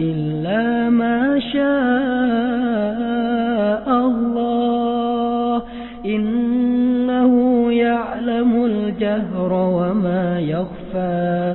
إلا ما شاء الله. إنه يعلم الجهر وما يخفى.